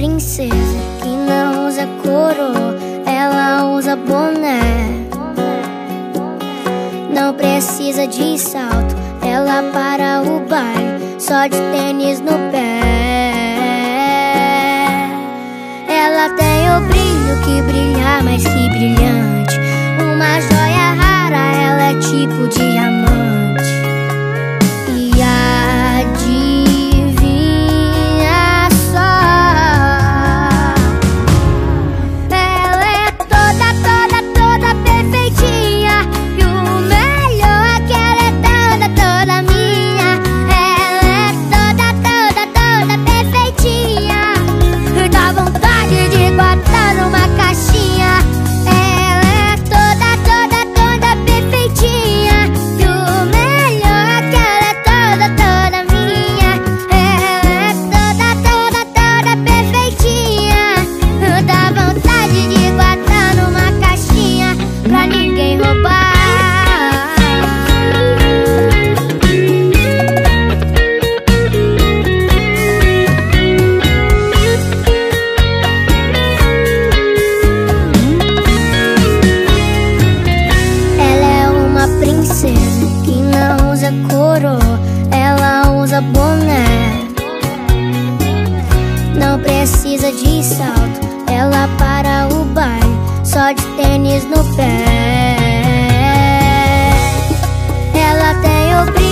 que não usa coroa, ela usa boné. Não precisa de salto, ela para o baile, só de tênis no pé. Ela tem o brilho que brilha mais que brilhante, uma joia rara, ela é tipo diamante. Coroa, ela usa boné. Não precisa de salto, ela para o baile, só de tênis no pé. Ela tem o brilho